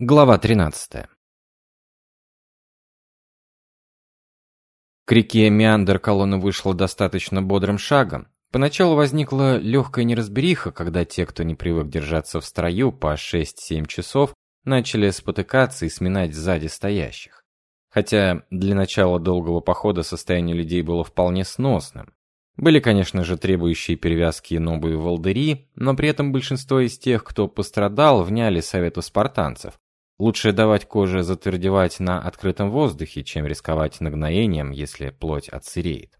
Глава 13. К реке Меандр колонна вышла достаточно бодрым шагом. Поначалу возникла легкая неразбериха, когда те, кто не привык держаться в строю по 6-7 часов, начали спотыкаться и сминать сзади стоящих. Хотя для начала долгого похода состояние людей было вполне сносным. Были, конечно же, требующие перевязки новые волдыри, но при этом большинство из тех, кто пострадал, вняли совету спартанцев, Лучше давать коже затвердевать на открытом воздухе, чем рисковать нагноением, если плоть отсыреет.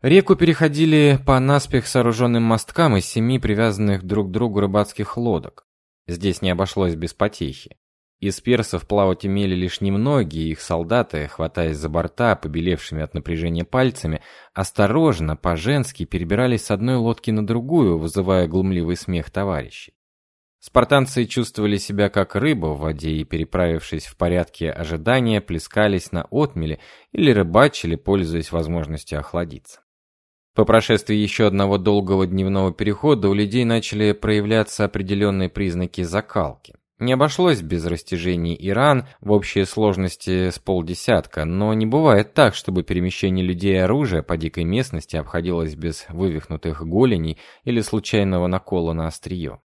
Реку переходили по наспех сооруженным мосткам из семи привязанных друг к другу рыбацких лодок. Здесь не обошлось без потехи. Из персов плавать умели лишь немногие, их солдаты, хватаясь за борта, побелевшими от напряжения пальцами, осторожно, по-женски перебирались с одной лодки на другую, вызывая глумливый смех товарищей. Спартанцы чувствовали себя как рыба в воде и, переправившись в порядке ожидания, плескались на отмеле или рыбачили, пользуясь возможностью охладиться. По прошествии еще одного долгого дневного перехода у людей начали проявляться определенные признаки закалки. Не обошлось без растяжений и ран в общей сложности с полдесятка, но не бывает так, чтобы перемещение людей и оружия по дикой местности обходилось без вывихнутых голеней или случайного накола на острие.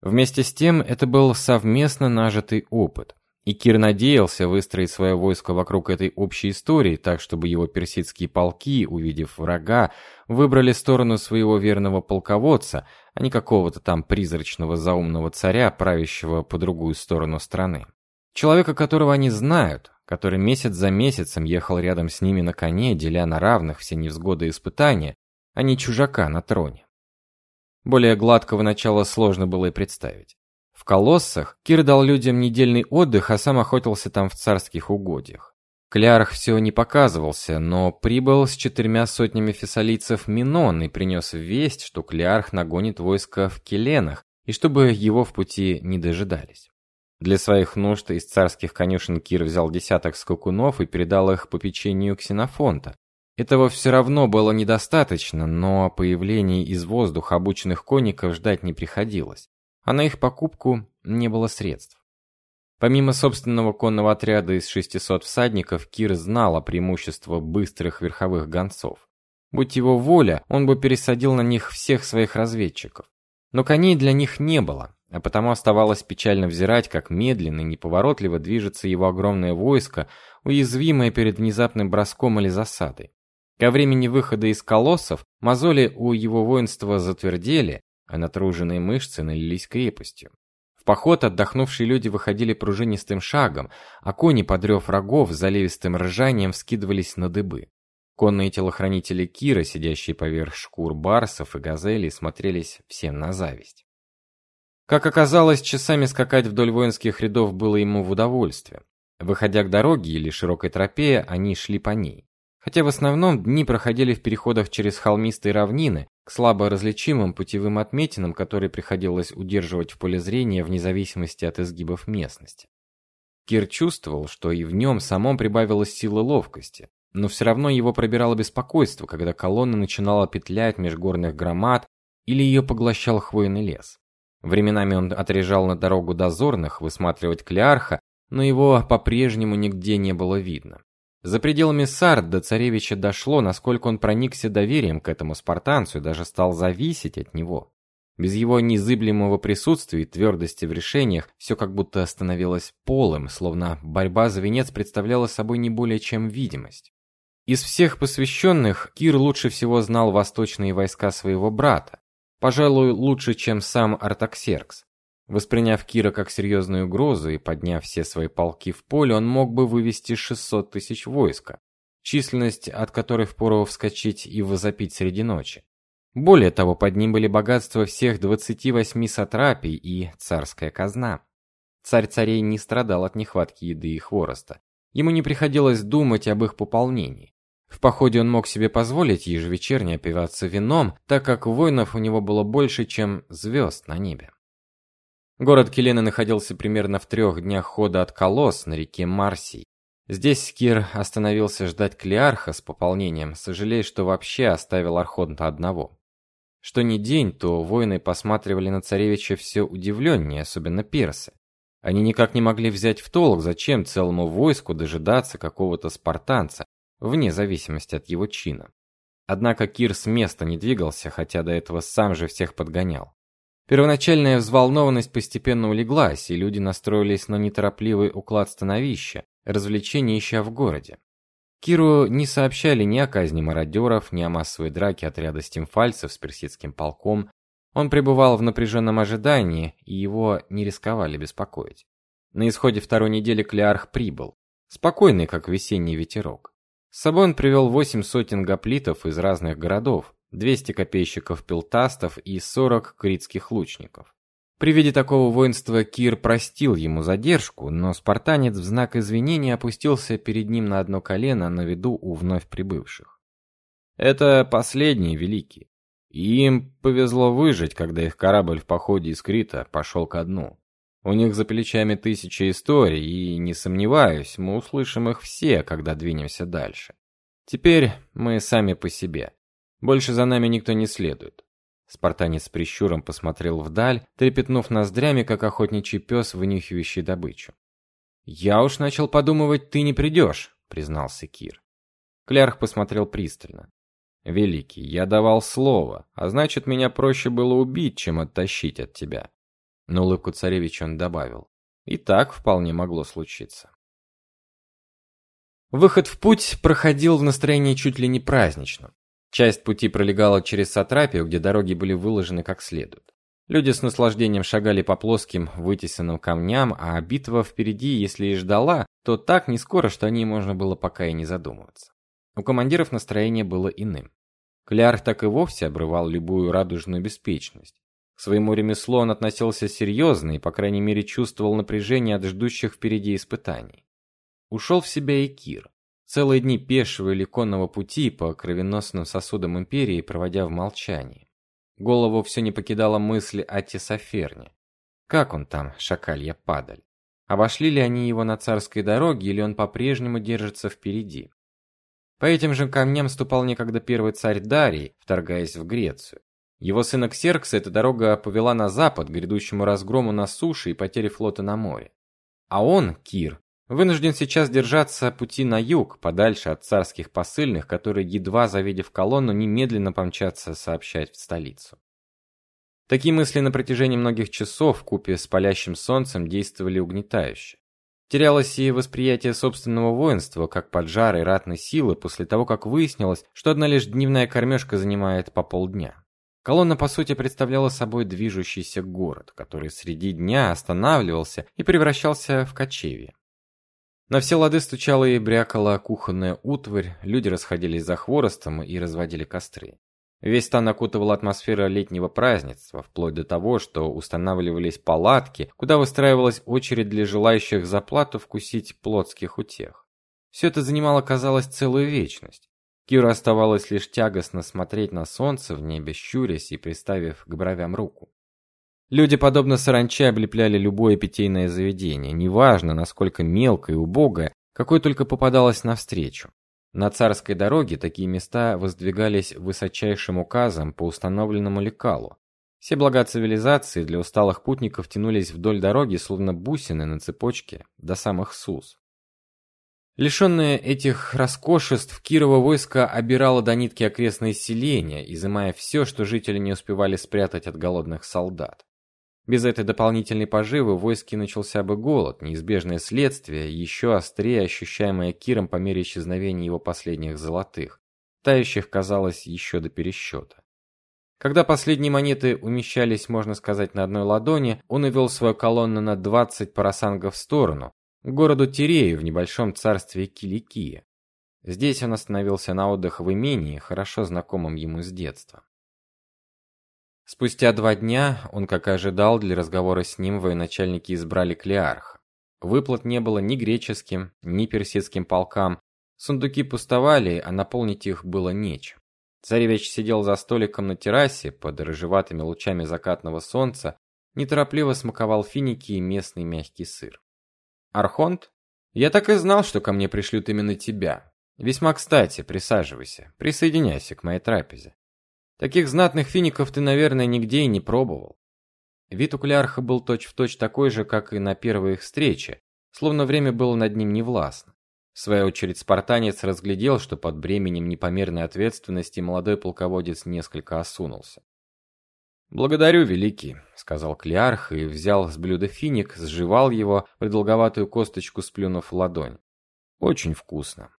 Вместе с тем, это был совместно нажитый опыт. И Кир надеялся выстроить свое войско вокруг этой общей истории, так чтобы его персидские полки, увидев врага, выбрали сторону своего верного полководца, а не какого-то там призрачного заумного царя, правящего по другую сторону страны. Человека, которого они знают, который месяц за месяцем ехал рядом с ними на коне, деля на равных все невзгоды и испытания, а не чужака на троне. Более гладкого начала сложно было и представить. В колоссах Кир дал людям недельный отдых, а сам охотился там в царских угодьях. Клярх все не показывался, но прибыл с четырьмя сотнями фессалийцев Минон и принес весть, что Клярх нагонит войско в Келенах, и чтобы его в пути не дожидались. Для своих нужд из царских конюшен Кир взял десяток скакунов и передал их по печенью Ксенофонта, этого все равно было недостаточно, но о появлении из воздуха обученных конников ждать не приходилось, а на их покупку не было средств. Помимо собственного конного отряда из 600 всадников, Кир знал о преимуществах быстрых верховых гонцов. Будь его воля, он бы пересадил на них всех своих разведчиков. Но коней для них не было, а потому оставалось печально взирать, как медленно и неповоротливо движется его огромное войско, уязвимое перед внезапным броском или засадой. Ко времени выхода из колоссов мозоли у его воинства затвердели, а натруженные мышцы налились крепостью. В поход отдохнувшие люди выходили пружинистым шагом, а кони, подрев рогов, заливистым ржанием вскидывались на дыбы. Конные телохранители Кира, сидящие поверх шкур барсов и газелей, смотрелись всем на зависть. Как оказалось, часами скакать вдоль воинских рядов было ему в удовольствие. Выходя к дороге или широкой тропе, они шли по ней. Хотя в основном дни проходили в переходах через холмистые равнины, к слабо различимым путевым отметинам, которые приходилось удерживать в поле зрения вне зависимости от изгибов местности. Кир чувствовал, что и в нем самом прибавилось силы ловкости, но все равно его пробирало беспокойство, когда колонна начинала петлять меж горных громад или ее поглощал хвойный лес. Временами он отрежал на дорогу дозорных высматривать Клеарха, но его по-прежнему нигде не было видно. За пределами Сард до царевича дошло, насколько он проникся доверием к этому спартанцу и даже стал зависеть от него. Без его незыблемого присутствия и твердости в решениях все как будто становилось полым, словно борьба за венец представляла собой не более чем видимость. Из всех посвященных Кир лучше всего знал восточные войска своего брата, пожалуй, лучше, чем сам Артаксеркс. Восприняв Кира как серьезную угрозу и подняв все свои полки в поле, он мог бы вывести 600 тысяч войска, численность от которой впору вскочить и возопить среди ночи. Более того, под ним были богатства всех 28 сатрапий и царская казна. Царь царей не страдал от нехватки еды и хвороста. Ему не приходилось думать об их пополнении. В походе он мог себе позволить ежевечерне опиваться вином, так как воинов у него было больше, чем звезд на небе. Город Келена находился примерно в трех днях хода от Колос на реке Марсий. Здесь Кир остановился ждать Клеарха с пополнением, сожалея, что вообще оставил Архонта одного. Что ни день, то воины посматривали на царевича все удивленнее, особенно персы. Они никак не могли взять в толк, зачем целому войску дожидаться какого-то спартанца, вне зависимости от его чина. Однако Кир с места не двигался, хотя до этого сам же всех подгонял. Первоначальная взволнованность постепенно улеглась, и люди настроились на неторопливый уклад становища, развлечения ища в городе. Киру не сообщали ни о казни мародеров, ни о массовой драке отряда стимфальцев с персидским полком. Он пребывал в напряженном ожидании, и его не рисковали беспокоить. На исходе второй недели Клеарх прибыл, спокойный, как весенний ветерок. С собой он привел восемь сотен гоплитов из разных городов, 200 копейщиков пилтастов и 40 критских лучников. При виде такого воинства Кир простил ему задержку, но спартанец в знак извинения опустился перед ним на одно колено на виду у вновь прибывших. Это последние великие. Им повезло выжить, когда их корабль в походе из Крита пошел ко дну. У них за плечами тысячи историй, и не сомневаюсь, мы услышим их все, когда двинемся дальше. Теперь мы сами по себе. Больше за нами никто не следует. Спартанец с прищуром посмотрел вдаль, трепетнув ноздрями, как охотничий пес, вынюхивающий добычу. «Я уж начал подумывать, ты не придешь», — признался Кир. Клярх посмотрел пристально. «Великий, я давал слово, а значит, меня проще было убить, чем оттащить от тебя». На улыбку царевича он добавил. «И так вполне могло случиться». Выход в путь проходил в настроении чуть ли не праздничном. Часть пути пролегала через Сатрапию, где дороги были выложены как следует. Люди с наслаждением шагали по плоским, вытесанным камням, а битва впереди, если и ждала, то так не скоро, что о ней можно было пока и не задумываться. У командиров настроение было иным. Клярх так и вовсе обрывал любую радужную беспечность. К своему ремеслу он относился серьезно и, по крайней мере, чувствовал напряжение от ждущих впереди испытаний. Ушел в себя и Кир. Целые дни пешего или конного пути по кровеносным сосудам империи проводя в молчании. Голову все не покидала мысль о Тесоферне. Как он там, шакалья падаль? Обошли ли они его на царской дороге, или он по-прежнему держится впереди? По этим же камням ступал некогда первый царь Дарий, вторгаясь в Грецию. Его сына Ксеркса эта дорога повела на запад, грядущему разгрому на суше и потере флота на море. А он, Кир, Вынужден сейчас держаться пути на юг, подальше от царских посыльных, которые едва завидев колонну, немедленно помчатся сообщать в столицу. Такие мысли на протяжении многих часов купе с палящим солнцем действовали угнетающе. Терялось и восприятие собственного воинства, как поджарой ратной силы после того, как выяснилось, что одна лишь дневная кормежка занимает по полдня. Колонна по сути представляла собой движущийся город, который среди дня останавливался и превращался в кочевье. На все лады стучала и брякала кухонная утварь, люди расходились за хворостом и разводили костры. Весь стан окутывала атмосфера летнего празднества, вплоть до того, что устанавливались палатки, куда выстраивалась очередь для желающих за плату вкусить плотских утех. Все это занимало, казалось, целую вечность. Киру оставалось лишь тягостно смотреть на солнце в небе, щурясь и приставив к бровям руку. Люди, подобно саранче, облепляли любое питейное заведение, неважно, насколько мелкое и убогое, какое только попадалось навстречу. На царской дороге такие места воздвигались высочайшим указом по установленному лекалу. Все блага цивилизации для усталых путников тянулись вдоль дороги, словно бусины на цепочке, до самых Сус. Лишенное этих роскошеств, Кирово войско обирало до нитки окрестные селения, изымая все, что жители не успевали спрятать от голодных солдат. Без этой дополнительной поживы в войске начался бы голод, неизбежное следствие, еще острее ощущаемое Киром по мере исчезновения его последних золотых, тающих, казалось, еще до пересчета. Когда последние монеты умещались, можно сказать, на одной ладони, он увел свою колонну на 20 парасангов в сторону, к городу Тирею в небольшом царстве Киликия. Здесь он остановился на отдых в имении, хорошо знакомом ему с детства. Спустя два дня, он, как и ожидал, для разговора с ним военачальники избрали Клеарха. Выплат не было ни греческим, ни персидским полкам. Сундуки пустовали, а наполнить их было нечем. Царевич сидел за столиком на террасе под рыжеватыми лучами закатного солнца, неторопливо смаковал финики и местный мягкий сыр. Архонт, я так и знал, что ко мне пришлют именно тебя. Весьма кстати, присаживайся, присоединяйся к моей трапезе. Таких знатных фиников ты, наверное, нигде и не пробовал. Вид у Клярха был точь-в-точь точь такой же, как и на первой их встрече, словно время было над ним невластно. В свою очередь спартанец разглядел, что под бременем непомерной ответственности молодой полководец несколько осунулся. «Благодарю, великий», — сказал Клярх и взял с блюда финик, сживал его, продолговатую косточку сплюнув в ладонь. «Очень вкусно».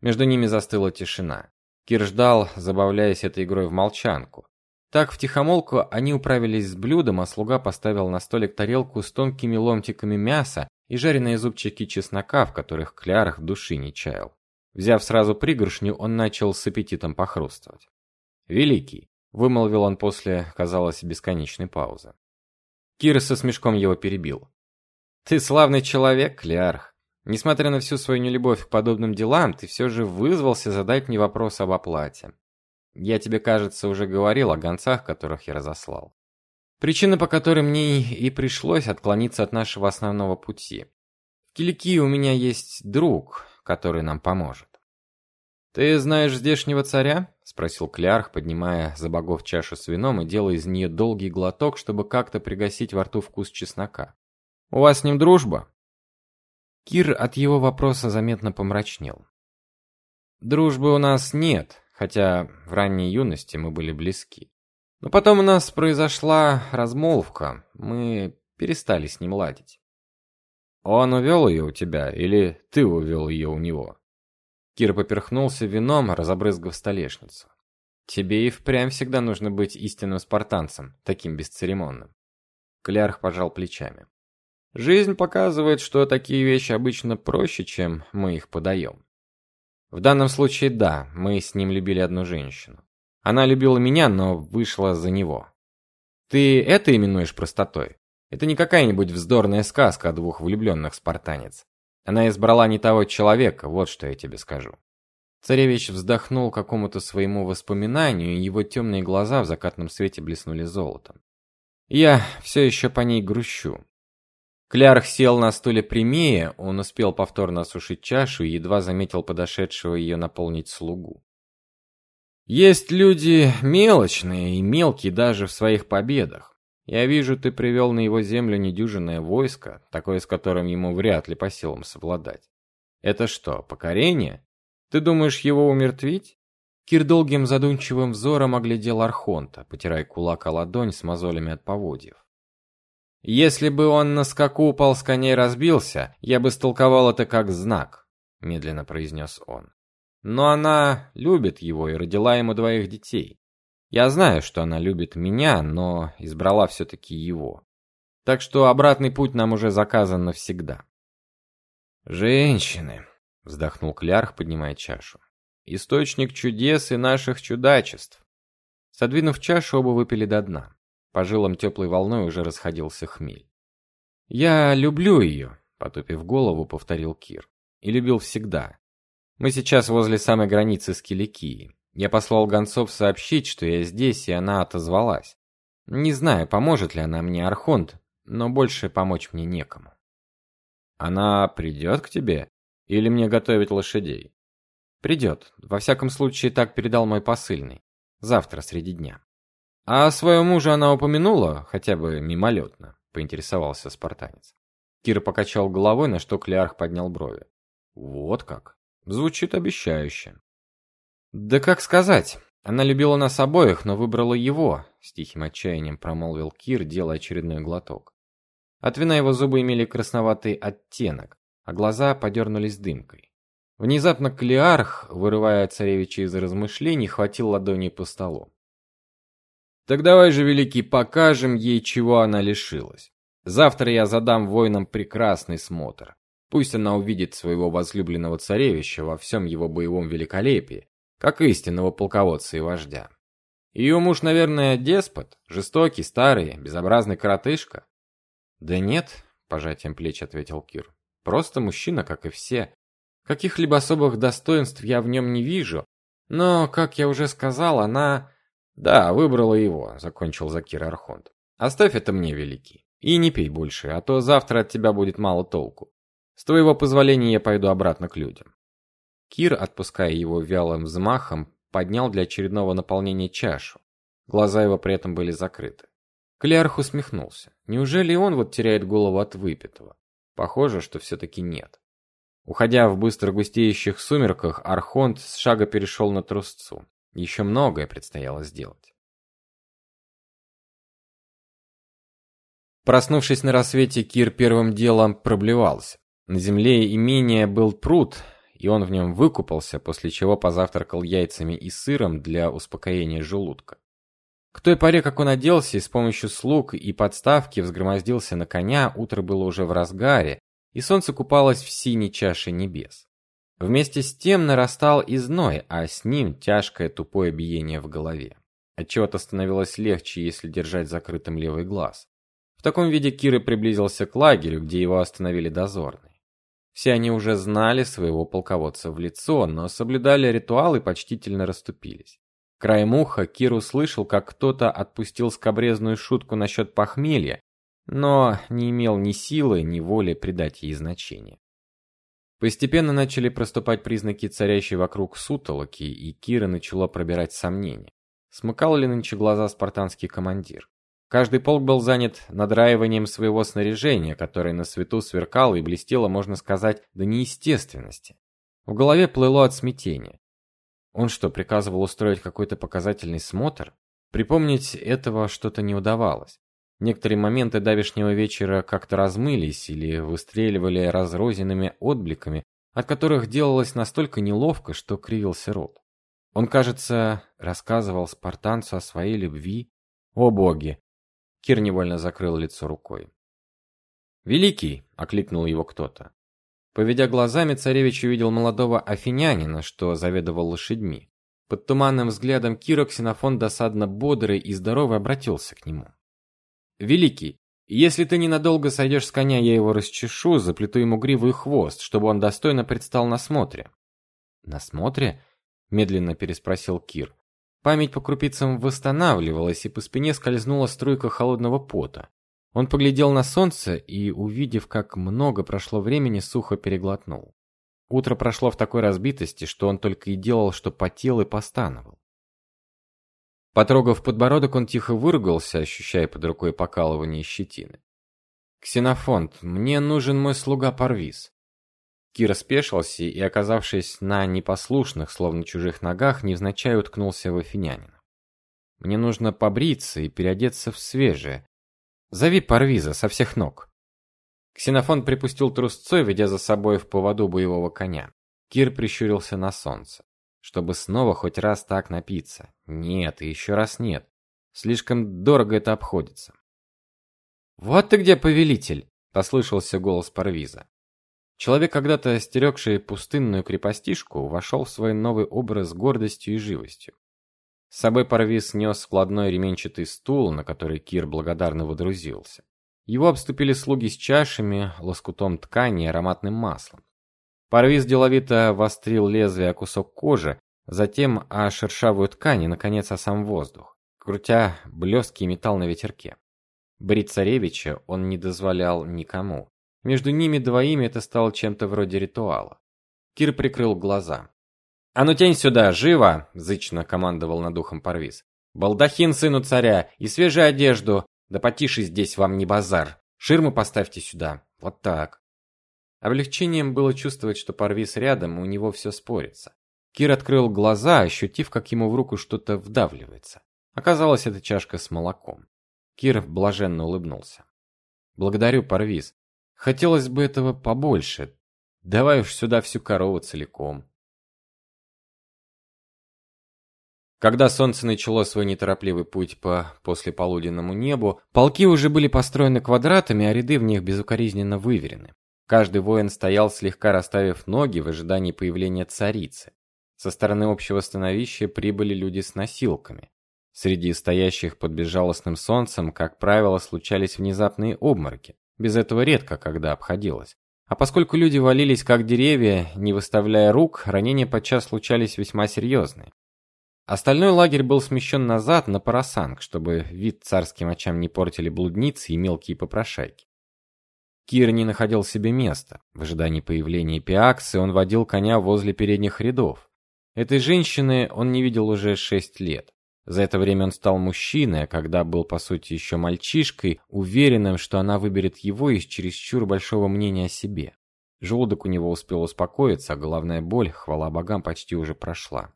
Между ними застыла тишина. Кир ждал, забавляясь этой игрой в молчанку. Так втихомолку они управились с блюдом, а слуга поставил на столик тарелку с тонкими ломтиками мяса и жареные зубчики чеснока, в которых Клярх души не чаял. Взяв сразу пригоршню, он начал с аппетитом похрустывать. «Великий», — вымолвил он после, казалось, бесконечной паузы. Кир со смешком его перебил. «Ты славный человек, Клярх. Несмотря на всю свою нелюбовь к подобным делам, ты все же вызвался задать мне вопрос об оплате. Я тебе, кажется, уже говорил о гонцах, которых я разослал. Причина, по которой мне и пришлось отклониться от нашего основного пути. В Киликии у меня есть друг, который нам поможет. Ты знаешь здешнего царя? спросил Клярх, поднимая за богов чашу с вином и делая из нее долгий глоток, чтобы как-то пригасить во рту вкус чеснока. У вас с ним дружба? Кир от его вопроса заметно помрачнел. Дружбы у нас нет, хотя в ранней юности мы были близки. Но потом у нас произошла размолвка, мы перестали с ним ладить. Он увел ее у тебя или ты увел ее у него? Кир поперхнулся вином, разобрызгав столешницу. Тебе и впрямь всегда нужно быть истинным спартанцем, таким бесцеремонным. Клярх пожал плечами. Жизнь показывает, что такие вещи обычно проще, чем мы их подаем. В данном случае да, мы с ним любили одну женщину. Она любила меня, но вышла за него. Ты это именуешь простотой? Это не какая-нибудь вздорная сказка о двух влюбленных спартанец. Она избрала не того человека, вот что я тебе скажу. Царевич вздохнул какому-то своему воспоминанию, и его темные глаза в закатном свете блеснули золотом. Я все еще по ней грущу. Клярх сел на стуле прямее, он успел повторно осушить чашу и едва заметил подошедшего ее наполнить слугу. Есть люди мелочные и мелкие даже в своих победах. Я вижу, ты привел на его землю недюжинное войско, такое, с которым ему вряд ли по силам совладать. Это что, покорение? Ты думаешь его умертвить? Кир долгим задумчивым взором оглядел Архонта, потирая кулак о ладонь с мозолями от поводьев. Если бы он на скаку упал с коней разбился, я бы истолковал это как знак, медленно произнес он. Но она любит его и родила ему двоих детей. Я знаю, что она любит меня, но избрала все таки его. Так что обратный путь нам уже заказан навсегда. Женщины, вздохнул Клярх, поднимая чашу. Источник чудес и наших чудачеств. Содвинув чашу, оба выпили до дна. По жилам теплой волной уже расходился хмель. Я люблю ее», — потупив голову, повторил Кир. И любил всегда. Мы сейчас возле самой границы с Киликией. Я послал гонцов сообщить, что я здесь, и она отозвалась. Не знаю, поможет ли она мне Архонт, но больше помочь мне некому. Она придет к тебе или мне готовить лошадей? Придет. Во всяком случае, так передал мой посыльный. Завтра среди дня. А своего мужа она упомянула, хотя бы мимолетно, поинтересовался спартанец. Кир покачал головой, на что Клеарх поднял брови. Вот как. Звучит обещающе. Да как сказать? Она любила нас обоих, но выбрала его, с тихим отчаянием промолвил Кир, делая очередной глоток. От вина его зубы имели красноватый оттенок, а глаза подернулись дымкой. Внезапно Клеарх, вырывая царевича из размышлений, хватил ладони по столу. Так давай же, великий, покажем ей, чего она лишилась. Завтра я задам воинам прекрасный смотр. Пусть она увидит своего возлюбленного царевича во всем его боевом великолепии, как истинного полководца и вождя. Ее муж, наверное, деспот, жестокий, старый, безобразный коротышка. Да нет, пожатием плеч ответил Кир. Просто мужчина, как и все. Каких-либо особых достоинств я в нем не вижу, но, как я уже сказал, она да, выбрала его, закончил Закир Архонт. Оставь это мне, великий. И не пей больше, а то завтра от тебя будет мало толку. С твоего позволения я пойду обратно к людям. Кир, отпуская его вялым взмахом, поднял для очередного наполнения чашу. Глаза его при этом были закрыты. Клярх усмехнулся. Неужели он вот теряет голову от выпитого? Похоже, что все таки нет. Уходя в быстро густеющих сумерках, архонт с шага перешел на трусцу. Еще многое предстояло сделать. Проснувшись на рассвете, Кир первым делом проблевался. На земле имения был пруд, и он в нем выкупался, после чего позавтракал яйцами и сыром для успокоения желудка. К той поре, как он оделся и с помощью слуг и подставки взгромоздился на коня, утро было уже в разгаре, и солнце купалось в синей чаше небес. Вместе с тем нарастал и зной, а с ним тяжкое тупое биение в голове. Отчего-то становилось легче, если держать закрытым левый глаз. В таком виде Кир приблизился к лагерю, где его остановили дозорные. Все они уже знали своего полководца в лицо, но соблюдали ритуал и почтительно расступились. Краем уха Кир услышал, как кто-то отпустил скобрезную шутку насчет похмелья, но не имел ни силы, ни воли придать ей значение. Постепенно начали проступать признаки царящей вокруг сутолоки, и Кира начало пробирать сомнения. Смыкал ли нынче глаза спартанский командир? Каждый полк был занят надраиванием своего снаряжения, которое на свету сверкало и блестело, можно сказать, до неестественности. В голове плыло от смятения. Он что, приказывал устроить какой-то показательный смотр? Припомнить этого что-то не удавалось. Некоторые моменты давешнего вечера как-то размылись или выстреливали разрозненными отбликами, от которых делалось настолько неловко, что кривился рот. Он, кажется, рассказывал спартанцу о своей любви. О боги! Кир невольно закрыл лицо рукой. «Великий!» — окликнул его кто-то. Поведя глазами, царевич увидел молодого афинянина, что заведовал лошадьми. Под туманным взглядом Кира Ксенофон досадно бодрый и здоровый обратился к нему. Великий, если ты ненадолго сойдешь с коня, я его расчешу, заплету ему гриву и хвост, чтобы он достойно предстал на смотре. На смотре? медленно переспросил Кир. Память по крупицам восстанавливалась, и по спине скользнула струйка холодного пота. Он поглядел на солнце и, увидев, как много прошло времени, сухо переглотнул. Утро прошло в такой разбитости, что он только и делал, что потел и постановал. Потрогав подбородок, он тихо выругался, ощущая под рукой покалывание щетины. Ксенофонт, мне нужен мой слуга Парвиз. Кир спешился и, оказавшись на непослушных, словно чужих ногах, невзначай уткнулся в афинянина. Мне нужно побриться и переодеться в свежее. Зови Парвиза со всех ног. Ксенофонт припустил трусцой, ведя за собой в поводу боевого коня. Кир прищурился на солнце чтобы снова хоть раз так напиться. Нет, и еще раз нет. Слишком дорого это обходится. Вот ты где, повелитель, послышался голос Парвиза. Человек, когда-то остерегший пустынную крепостишку, вошел в свой новый образ с гордостью и живостью. С собой Парвиз нес складной ременчатый стул, на который Кир благодарно водрузился. Его обступили слуги с чашами, лоскутом ткани и ароматным маслом. Парвиз деловито вострил лезвие о кусок кожи, затем о шершавую ткань и, наконец, о сам воздух, крутя блесткий металл на ветерке. Брить царевича он не дозволял никому. Между ними двоими это стало чем-то вроде ритуала. Кир прикрыл глаза. «А ну тень сюда, живо!» – зычно командовал над ухом Парвиз. «Балдахин сыну царя и свежую одежду! Да потише здесь вам не базар! Ширму поставьте сюда! Вот так!» Облегчением было чувствовать, что Парвиз рядом, у него все спорится. Кир открыл глаза, ощутив, как ему в руку что-то вдавливается. Оказалось, это чашка с молоком. Кир блаженно улыбнулся. Благодарю, Парвиз. Хотелось бы этого побольше. Давай уж сюда всю корову целиком. Когда солнце начало свой неторопливый путь по послеполуденному небу, полки уже были построены квадратами, а ряды в них безукоризненно выверены. Каждый воин стоял слегка расставив ноги в ожидании появления царицы. Со стороны общего становища прибыли люди с носилками. Среди стоящих под безжалостным солнцем, как правило, случались внезапные обмороки. Без этого редко когда обходилось. А поскольку люди валились как деревья, не выставляя рук, ранения подчас случались весьма серьезные. Остальной лагерь был смещен назад на Парасанг, чтобы вид царским очам не портили блудницы и мелкие попрошайки. Кир не находил себе места. В ожидании появления Пиаксы он водил коня возле передних рядов. Этой женщины он не видел уже шесть лет. За это время он стал мужчиной, а когда был по сути еще мальчишкой, уверенным, что она выберет его из чересчур большого мнения о себе. Желудок у него успел успокоиться, а головная боль, хвала богам, почти уже прошла.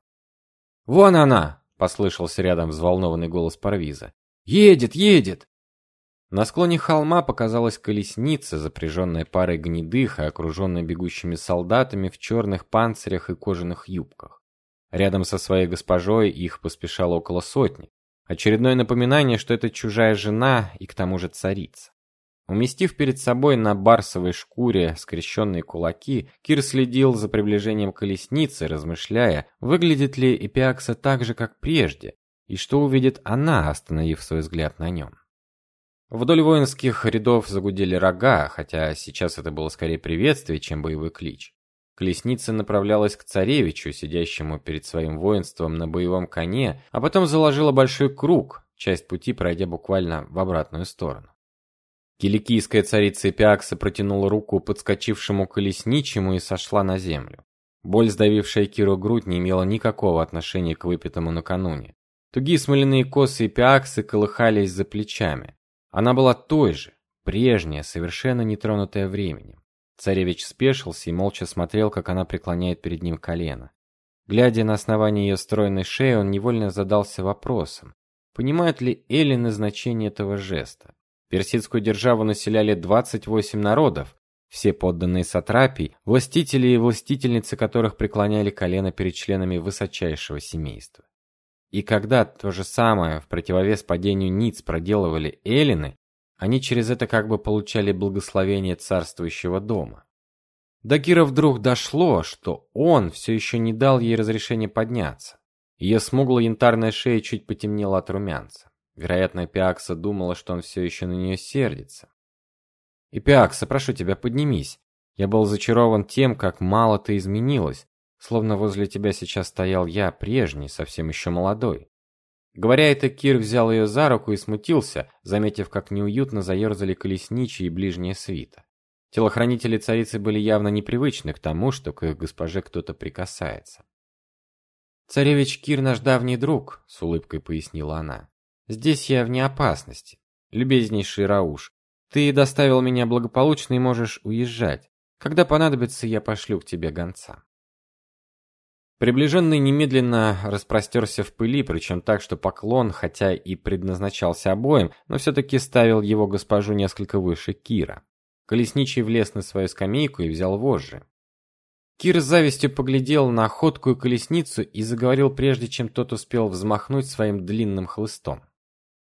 «Вон она!» – послышался рядом взволнованный голос Парвиза. «Едет, едет!» На склоне холма показалась колесница, запряженная парой гнедых и окруженная бегущими солдатами в черных панцирях и кожаных юбках. Рядом со своей госпожой их поспешало около сотни. Очередное напоминание, что это чужая жена и к тому же царица. Уместив перед собой на барсовой шкуре скрещенные кулаки, Кир следил за приближением колесницы, размышляя, выглядит ли Эпиакса так же, как прежде, и что увидит она, остановив свой взгляд на нем. Вдоль воинских рядов загудели рога, хотя сейчас это было скорее приветствие, чем боевой клич. Колесница направлялась к царевичу, сидящему перед своим воинством на боевом коне, а потом заложила большой круг, часть пути пройдя буквально в обратную сторону. Киликийская царица Эпиакса протянула руку подскочившему колесничему и сошла на землю. Боль, сдавившая Киру грудь, не имела никакого отношения к выпитому накануне. Тугие смоляные косы Эпиаксы колыхались за плечами. Она была той же, прежняя, совершенно нетронутая временем. Царевич спешился и молча смотрел, как она преклоняет перед ним колено. Глядя на основание ее стройной шеи, он невольно задался вопросом: понимают ли эллины значение этого жеста? Персидскую державу населяли 28 народов, все подданные сатрапий, властители и властительницы которых преклоняли колено перед членами высочайшего семейства. И когда то же самое в противовес падению ниц проделывали эллины, они через это как бы получали благословение царствующего дома. До Кира вдруг дошло, что он все еще не дал ей разрешения подняться. Ее смуглая янтарная шея чуть потемнела от румянца. Вероятно, Пиакса думала, что он все еще на нее сердится. И Пиакса, прошу тебя, поднимись. Я был зачарован тем, как мало ты изменилась, Словно возле тебя сейчас стоял я, прежний, совсем еще молодой. Говоря это, Кир взял ее за руку и смутился, заметив, как неуютно заерзали колесничьи и ближняя свита. Телохранители царицы были явно непривычны к тому, что к их госпоже кто-то прикасается. «Царевич Кир наш давний друг», — с улыбкой пояснила она. «Здесь я вне опасности. Любезнейший Рауш, ты доставил меня благополучно и можешь уезжать. Когда понадобится, я пошлю к тебе гонца». Приближенный немедленно распростерся в пыли, причем так, что поклон, хотя и предназначался обоим, но все-таки ставил его госпожу несколько выше Кира. Колесничий влез на свою скамейку и взял вожжи. Кир с завистью поглядел на ходкую колесницу и заговорил прежде, чем тот успел взмахнуть своим длинным хлыстом.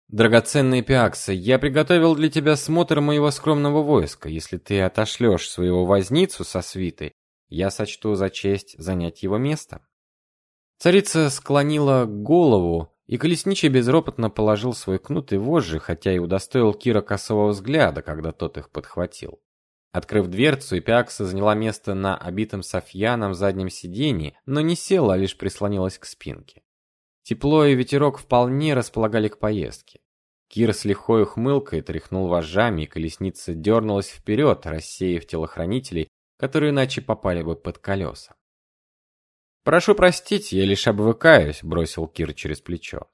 Драгоценный Пиакса, я приготовил для тебя смотр моего скромного войска. Если ты отошлешь своего возницу со свитой, я сочту за честь занять его место. Царица склонила голову, и колесничий безропотно положил свой кнут и вожжи, хотя и удостоил Кира косого взгляда, когда тот их подхватил. Открыв дверцу, Эпиакса заняла место на обитом софьяном заднем сиденье, но не села, а лишь прислонилась к спинке. Тепло и ветерок вполне располагали к поездке. Кир с лихой ухмылкой тряхнул вожжами, и колесница дернулась вперед, рассеяв телохранителей которые иначе попали бы под колеса. «Прошу простить, я лишь обвыкаюсь», — бросил Кир через плечо.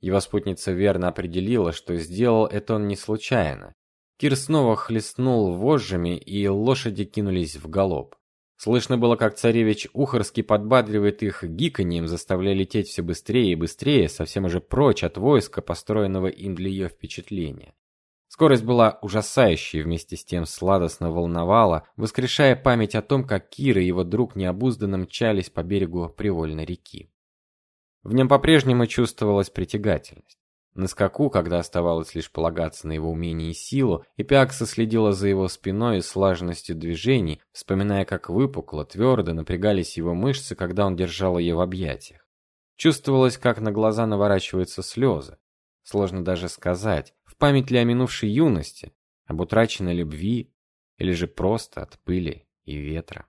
Его спутница верно определила, что сделал это он не случайно. Кир снова хлестнул вожжами, и лошади кинулись в галоп. Слышно было, как царевич Ухарский подбадривает их гиканьем, заставляя лететь все быстрее и быстрее, совсем уже прочь от войска, построенного им для ее впечатления. Скорость была ужасающей, вместе с тем сладостно волновала, воскрешая память о том, как Кир и его друг необузданно мчались по берегу привольной реки. В нем по-прежнему чувствовалась притягательность. На скаку, когда оставалось лишь полагаться на его умение и силу, Эпиакса следила за его спиной и слаженностью движений, вспоминая, как выпукло, твердо напрягались его мышцы, когда он держал ее в объятиях. Чувствовалось, как на глаза наворачиваются слезы. Сложно даже сказать, в память ли о минувшей юности, об утраченной любви или же просто от пыли и ветра.